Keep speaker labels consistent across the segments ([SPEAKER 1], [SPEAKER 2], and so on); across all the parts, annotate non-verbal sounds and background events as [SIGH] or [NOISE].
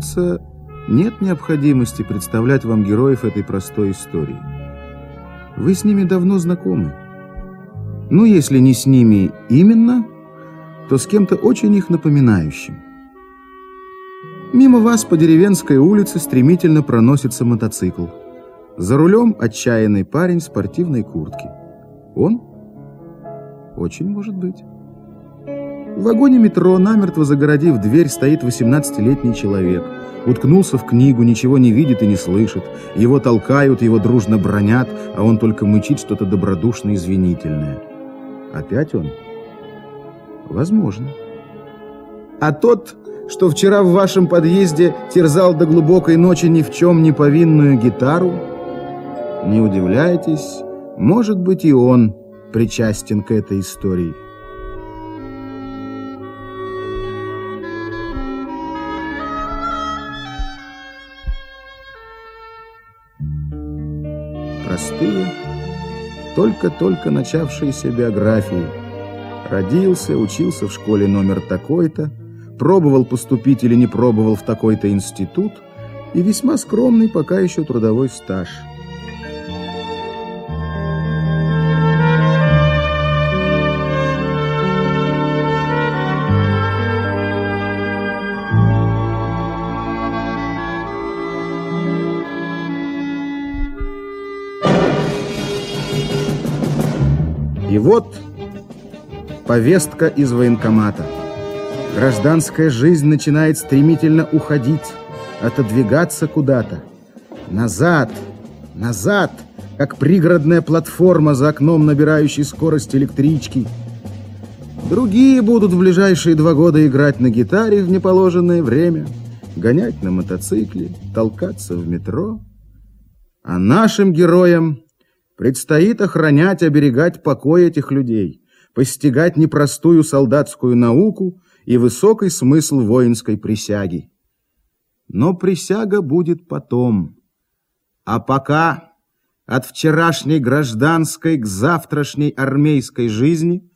[SPEAKER 1] Думается, нет необходимости представлять вам героев этой простой истории. Вы с ними давно знакомы. Ну, если не с ними именно, то с кем-то очень их напоминающим. Мимо вас по деревенской улице стремительно проносится мотоцикл. За рулем отчаянный парень в спортивной куртке. Он? Очень может быть. В вагоне метро, намертво загородив дверь, стоит 18-летний человек. Уткнулся в книгу, ничего не видит и не слышит. Его толкают, его дружно бронят, а он только мычит что-то добродушно-извинительное. Опять он? Возможно. А тот, что вчера в вашем подъезде терзал до глубокой ночи ни в чем не повинную гитару, не удивляйтесь, может быть и он причастен к этой истории. Только-только начавшиеся биографии. Родился, учился в школе номер такой-то, пробовал поступить или не пробовал в такой-то институт и весьма скромный пока еще трудовой стаж – И вот повестка из военкомата. Гражданская жизнь начинает стремительно уходить, отодвигаться куда-то. Назад, назад, как пригородная платформа за окном набирающей скорость электрички. Другие будут в ближайшие два года играть на гитаре в неположенное время, гонять на мотоцикле, толкаться в метро. А нашим героям Предстоит охранять, оберегать покой этих людей, постигать непростую солдатскую науку и высокий смысл воинской присяги. Но присяга будет потом. А пока от вчерашней гражданской к завтрашней армейской жизни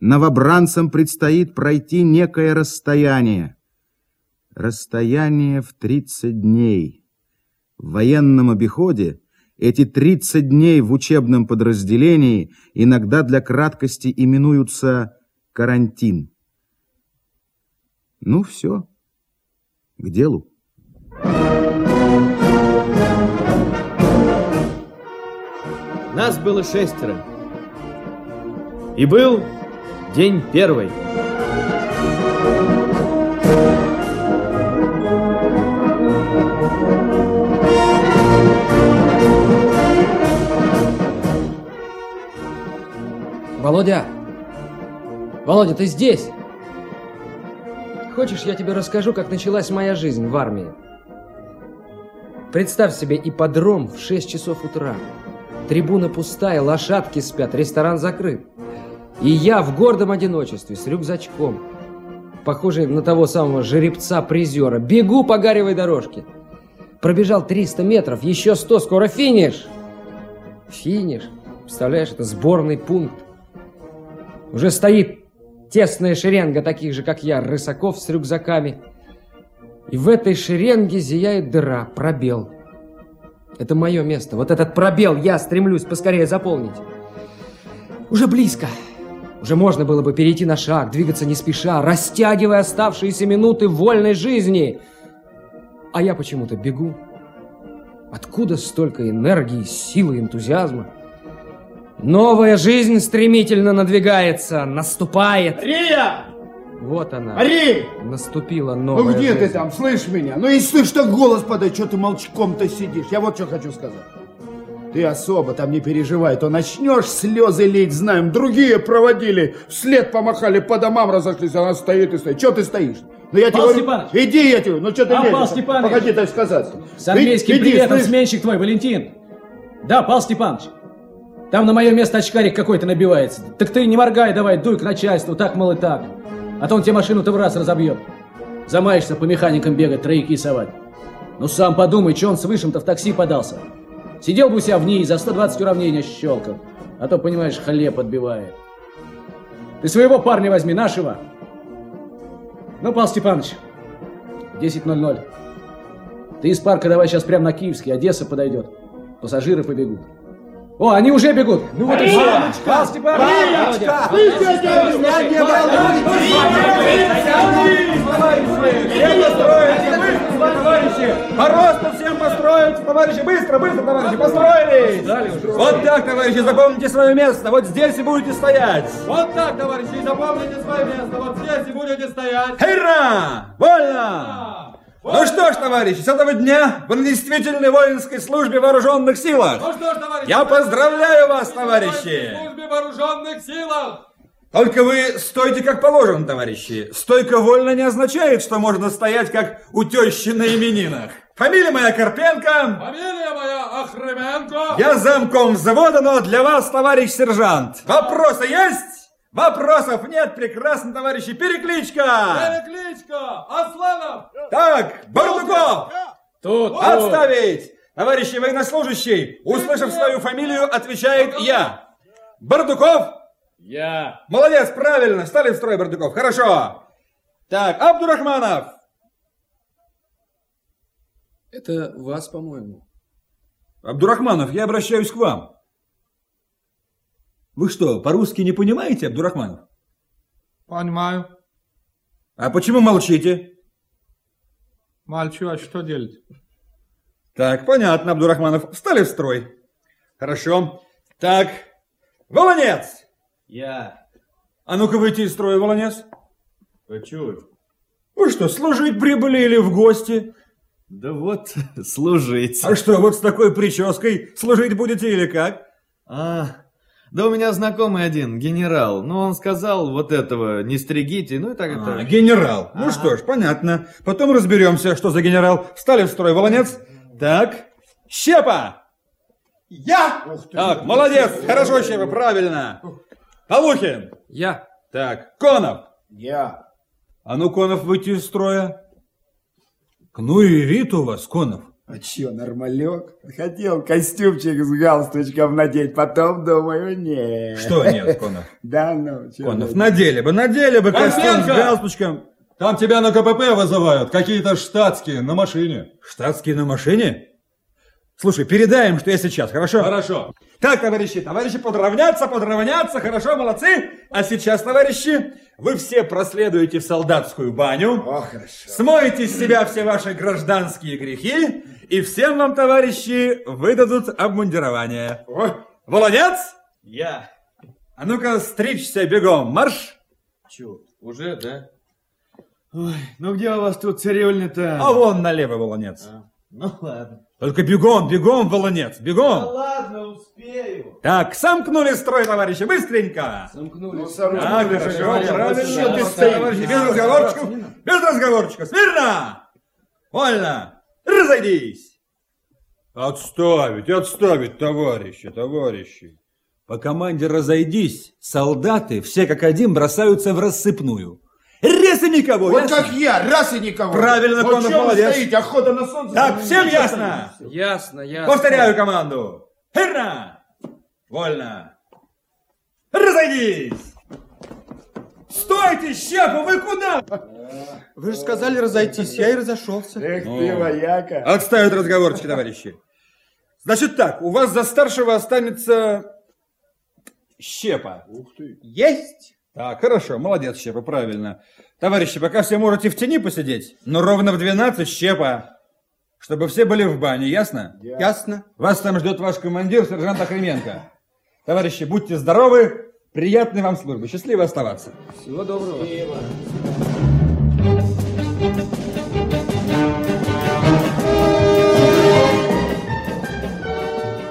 [SPEAKER 1] новобранцам предстоит пройти некое расстояние. Расстояние в 30 дней. В военном обиходе – эти 30 дней в учебном подразделении иногда для краткости именуются карантин. Ну все, к делу.
[SPEAKER 2] Нас было шестеро. И был день первый.
[SPEAKER 3] Володя! Володя, ты здесь? Хочешь, я тебе расскажу, как началась моя жизнь в армии? Представь себе ипподром в 6 часов утра. Трибуна пустая, лошадки спят, ресторан закрыт. И я в гордом одиночестве, с рюкзачком, похожий на того самого жеребца-призера, бегу по гаревой дорожке. Пробежал 300 метров, еще 100, скоро финиш. Финиш. Представляешь, это сборный пункт. Уже стоит тесная шеренга таких же, как я, рысаков с рюкзаками. И в этой шеренге зияет дыра, пробел. Это мое место. Вот этот пробел я стремлюсь поскорее заполнить. Уже близко. Уже можно было бы перейти на шаг, двигаться не спеша, растягивая оставшиеся минуты вольной жизни. А я почему-то бегу. Откуда столько энергии, силы, энтузиазма? Новая жизнь стремительно надвигается, наступает.
[SPEAKER 4] Рия!
[SPEAKER 3] Вот она.
[SPEAKER 4] Ари!
[SPEAKER 3] Наступила новая
[SPEAKER 4] Ну где
[SPEAKER 3] жизнь.
[SPEAKER 4] ты там, слышь меня? Ну если слышь, так голос подай, что ты молчком-то сидишь? Я вот что хочу сказать. Ты особо там не переживай, то начнешь слезы лить, знаем, другие проводили, вслед помахали, по домам разошлись, она стоит и стоит. Че ты стоишь? Ну я
[SPEAKER 5] Павел
[SPEAKER 4] тебе
[SPEAKER 5] Степанович!
[SPEAKER 4] говорю, иди я тебе, ну что ты
[SPEAKER 5] А,
[SPEAKER 4] лезешь?
[SPEAKER 5] Павел Степанович!
[SPEAKER 4] Погоди, дай сказать.
[SPEAKER 5] С армейским
[SPEAKER 4] Иди,
[SPEAKER 5] приветом
[SPEAKER 4] слышь.
[SPEAKER 5] сменщик твой, Валентин. Да, Павел Степанович. Там на мое место очкарик какой-то набивается. Так ты не моргай давай, дуй к начальству, так, мол, и так. А то он тебе машину-то в раз разобьет. Замаешься по механикам бегать, трояки совать. Ну сам подумай, что он с высшим-то в такси подался. Сидел бы у себя в ней, за 120 уравнения щелкал. А то, понимаешь, хлеб отбивает. Ты своего парня возьми, нашего. Ну, Павел Степанович, 10.00. Ты из парка давай сейчас прямо на Киевский, Одесса подойдет. Пассажиры побегут. О, они уже бегут. Ну вот и все. Павел Степанович!
[SPEAKER 6] товарищи! По росту всем построить! Товарищи, быстро, быстро, товарищи, построились! Вот так, товарищи, запомните свое место, вот здесь и будете стоять!
[SPEAKER 7] Вот так, товарищи, запомните свое место, вот здесь и будете стоять!
[SPEAKER 6] Хейра! Вольно! Что ж, товарищи, с этого дня вы на действительной воинской службе в вооруженных силах!
[SPEAKER 7] Ну что ж, товарищи!
[SPEAKER 6] Я поздравляю вас, товарищи!
[SPEAKER 7] В службе вооруженных силах!
[SPEAKER 6] Только вы стойте как положено, товарищи. Стойка вольно не означает, что можно стоять как у тещи на именинах. Фамилия моя Карпенко.
[SPEAKER 7] Фамилия моя Охременко.
[SPEAKER 6] Я замком взвода, но для вас, товарищ сержант. Вопросы есть? Вопросов нет, прекрасно, товарищи. Перекличка.
[SPEAKER 7] Перекличка. Асланов.
[SPEAKER 6] Так, Бардуков.
[SPEAKER 5] Тут,
[SPEAKER 6] Отставить. Товарищи военнослужащий, услышав свою фамилию, отвечает я. Бардуков.
[SPEAKER 5] Я.
[SPEAKER 6] Молодец, правильно, стали в строй, Бардуков, хорошо. Так, Абдурахманов.
[SPEAKER 3] Это вас, по-моему.
[SPEAKER 6] Абдурахманов, я обращаюсь к вам. Вы что, по-русски не понимаете, Абдурахманов?
[SPEAKER 7] Понимаю.
[SPEAKER 6] А почему молчите?
[SPEAKER 7] Молчу, а что делать?
[SPEAKER 6] Так, понятно, Абдурахманов. Встали в строй. Хорошо. Так, Волонец!
[SPEAKER 2] Я.
[SPEAKER 6] А ну-ка выйти из строя, Волонец.
[SPEAKER 2] Хочу.
[SPEAKER 6] Вы что, служить прибыли или в гости?
[SPEAKER 2] Да вот, [LAUGHS] служить.
[SPEAKER 6] А что, вот с такой прической служить будете или как?
[SPEAKER 2] А, да у меня знакомый один, генерал. Ну, он сказал вот этого, не стригите, ну и так
[SPEAKER 6] А,
[SPEAKER 2] это.
[SPEAKER 6] генерал. Ну что ж, понятно. Потом разберемся, что за генерал. Встали в строй, Волонец. Так, Щепа!
[SPEAKER 4] Я?
[SPEAKER 6] Так, молодец, хорошо, Щепа, правильно. Полухин.
[SPEAKER 3] Я.
[SPEAKER 6] Так, Конов.
[SPEAKER 4] Я.
[SPEAKER 6] А ну, Конов, выйти из строя. Ну и вид у вас, Конов.
[SPEAKER 4] А чё, нормалек? Хотел костюмчик с галстучком надеть, потом думаю, нет.
[SPEAKER 6] Что нет, Конов? [LAUGHS]
[SPEAKER 4] Да ну, чё
[SPEAKER 6] Конов,
[SPEAKER 4] вы.
[SPEAKER 6] надели бы, надели бы костюм с галстучком.
[SPEAKER 7] Там тебя на КПП вызывают, какие-то штатские, на машине.
[SPEAKER 6] Штатские на машине? Слушай, передаем, что я сейчас, хорошо?
[SPEAKER 7] Хорошо.
[SPEAKER 6] Так, товарищи, товарищи, подравняться, подравняться, хорошо, молодцы. А сейчас, товарищи, вы все проследуете в солдатскую баню,
[SPEAKER 4] О, хорошо.
[SPEAKER 6] смоете с себя все ваши гражданские грехи, и всем вам, товарищи, выдадут обмундирование.
[SPEAKER 4] О,
[SPEAKER 6] Волонец,
[SPEAKER 2] Я.
[SPEAKER 6] а ну-ка стричься бегом, марш.
[SPEAKER 2] Чё, уже, да? Ой, ну где у вас тут цирюльня-то?
[SPEAKER 6] А вон налево, Волонец.
[SPEAKER 2] Ну ладно.
[SPEAKER 6] Только бегом, бегом, Волонец,
[SPEAKER 2] Да
[SPEAKER 6] бегом.
[SPEAKER 2] ладно, успею.
[SPEAKER 6] Так, сомкнули строй, товарищи, быстренько.
[SPEAKER 4] ну, сорок.
[SPEAKER 6] Так,
[SPEAKER 4] Хорошо,
[SPEAKER 6] хорошо,
[SPEAKER 4] хорошо.
[SPEAKER 6] правильно. Без разговорчиков, без разговорчиков, смирно! Вольно! Разойдись! Отставить, отставить, товарищи, товарищи. По команде «разойдись» солдаты все как один бросаются в рассыпную. Раз и никого,
[SPEAKER 4] Вот
[SPEAKER 6] ясно?
[SPEAKER 4] как я, раз и никого.
[SPEAKER 6] Правильно,
[SPEAKER 4] вот
[SPEAKER 6] Конов, молодец.
[SPEAKER 4] стоите, охота на солнце.
[SPEAKER 6] Так, всем ясно?
[SPEAKER 3] Ясно, ясно.
[SPEAKER 6] Повторяю команду. Херна! Вольно! Разойдись! Стойте, щепу, вы куда?
[SPEAKER 1] Вы же сказали разойтись, я и разошелся.
[SPEAKER 4] Эх ты, вояка.
[SPEAKER 6] Отставить разговорчики, товарищи. Значит так, у вас за старшего останется щепа.
[SPEAKER 4] Ух ты.
[SPEAKER 1] Есть!
[SPEAKER 6] Так, хорошо, молодец, щепа, правильно. Товарищи, пока все можете в тени посидеть, но ровно в 12 щепа. Чтобы все были в бане, ясно?
[SPEAKER 1] Ясно.
[SPEAKER 6] Вас там ждет ваш командир, сержант Охременко. Товарищи, будьте здоровы, приятной вам службы, счастливо оставаться.
[SPEAKER 3] Всего доброго.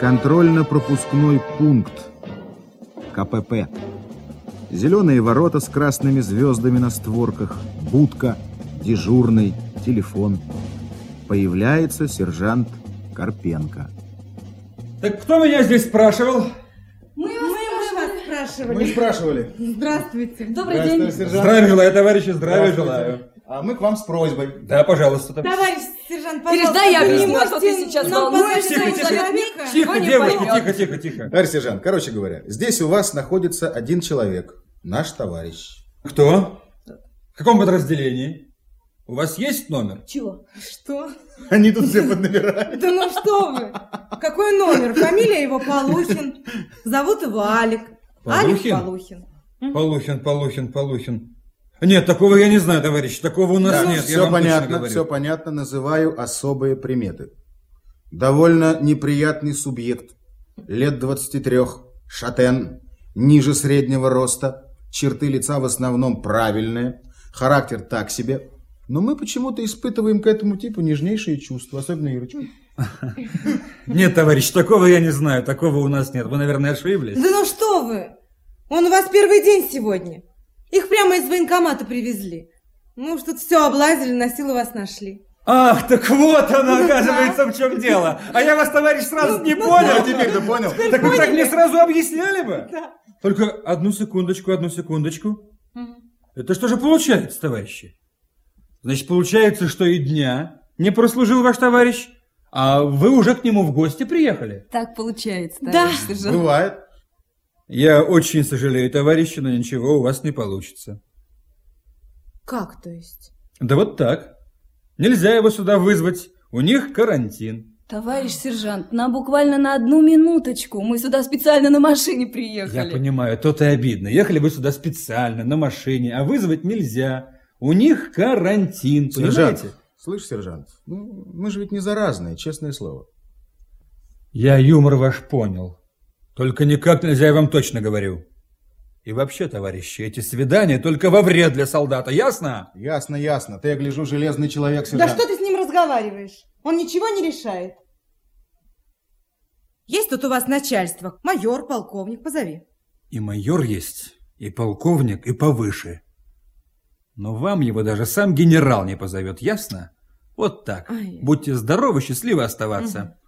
[SPEAKER 1] Контрольно-пропускной пункт. КПП. Зеленые ворота с красными звездами на створках, будка, дежурный, телефон. Появляется сержант Карпенко.
[SPEAKER 6] Так кто меня здесь спрашивал?
[SPEAKER 8] Спрашивали.
[SPEAKER 4] Мы спрашивали.
[SPEAKER 8] Здравствуйте. Добрый день.
[SPEAKER 6] Здравия желаю, товарищи, здравия желаю.
[SPEAKER 1] А мы к вам с просьбой.
[SPEAKER 6] Да, пожалуйста. товарищ.
[SPEAKER 8] Товарищ сержант, пожалуйста.
[SPEAKER 9] Переждай, я объясню, что ты сейчас
[SPEAKER 8] нам
[SPEAKER 9] волнуешься,
[SPEAKER 6] тихо, тихо. Тихо, девушки, тихо, тихо, тихо.
[SPEAKER 1] Товарищ сержант, короче говоря, здесь у вас находится один человек, наш товарищ.
[SPEAKER 6] Кто? В каком подразделении? У вас есть номер?
[SPEAKER 8] Чего? Что?
[SPEAKER 1] Они тут все поднабирают.
[SPEAKER 8] Да ну что вы? Какой номер? Фамилия его Полухин. Зовут его Алик. Алик
[SPEAKER 6] Полухин?
[SPEAKER 8] Полухин.
[SPEAKER 6] Полухин, Полухин, Полухин. Нет, такого я не знаю, товарищ. Такого у нас
[SPEAKER 1] Да,
[SPEAKER 6] нет.
[SPEAKER 1] все понятно, все понятно. Называю особые приметы. Довольно неприятный субъект. Лет 23, шатен, ниже среднего роста, черты лица в основном правильные, характер так себе. Но мы почему-то испытываем к этому типу нежнейшие чувства, особенно Юрочка. [LAUGHS]
[SPEAKER 6] Нет, товарищ, такого я не знаю. Такого у нас нет. Вы, наверное, ошиблись.
[SPEAKER 8] Да ну что вы? Он у вас первый день сегодня. Их прямо из военкомата привезли. Ну, что-то все облазили, на силу вас нашли.
[SPEAKER 6] Ах, так вот оно, оказывается, в чем дело. А я вас, товарищ, сразу не понял.
[SPEAKER 1] А теперь-то понял?
[SPEAKER 6] Так вы так мне сразу объясняли бы?
[SPEAKER 8] Да.
[SPEAKER 6] Только одну секундочку, одну секундочку. Это что же получается, товарищи? Значит, получается, что и дня не прослужил ваш товарищ, а вы уже к нему в гости приехали.
[SPEAKER 9] Так получается,
[SPEAKER 8] Да.
[SPEAKER 9] товарищ сержант.
[SPEAKER 1] Бывает.
[SPEAKER 6] Я очень сожалею, товарищи, но ничего у вас не получится.
[SPEAKER 8] Как то есть?
[SPEAKER 6] Да вот так. Нельзя его сюда вызвать. У них карантин.
[SPEAKER 9] Товарищ сержант, нам буквально на одну минуточку. Мы сюда специально на машине приехали.
[SPEAKER 6] Я понимаю, то-то и обидно. Ехали вы сюда специально, на машине, а вызвать нельзя. У них карантин,
[SPEAKER 1] Сержант,
[SPEAKER 6] понимаете?
[SPEAKER 1] Слышь, сержант, ну, мы же ведь не заразные, честное слово.
[SPEAKER 6] Я юмор ваш понял. Только никак нельзя, я вам точно говорю. И вообще, товарищи, эти свидания только во вред для солдата, ясно?
[SPEAKER 1] Ясно, ясно. Ты, я гляжу, железный человек,
[SPEAKER 8] Да
[SPEAKER 1] сержант.
[SPEAKER 8] что ты с ним разговариваешь? Он ничего не решает. Есть тут у вас начальство. Майор, полковник, позови.
[SPEAKER 6] И майор есть, и полковник, и повыше. Но вам его даже сам генерал не позовет, ясно? Вот так.
[SPEAKER 8] Ай.
[SPEAKER 6] Будьте здоровы, счастливы оставаться.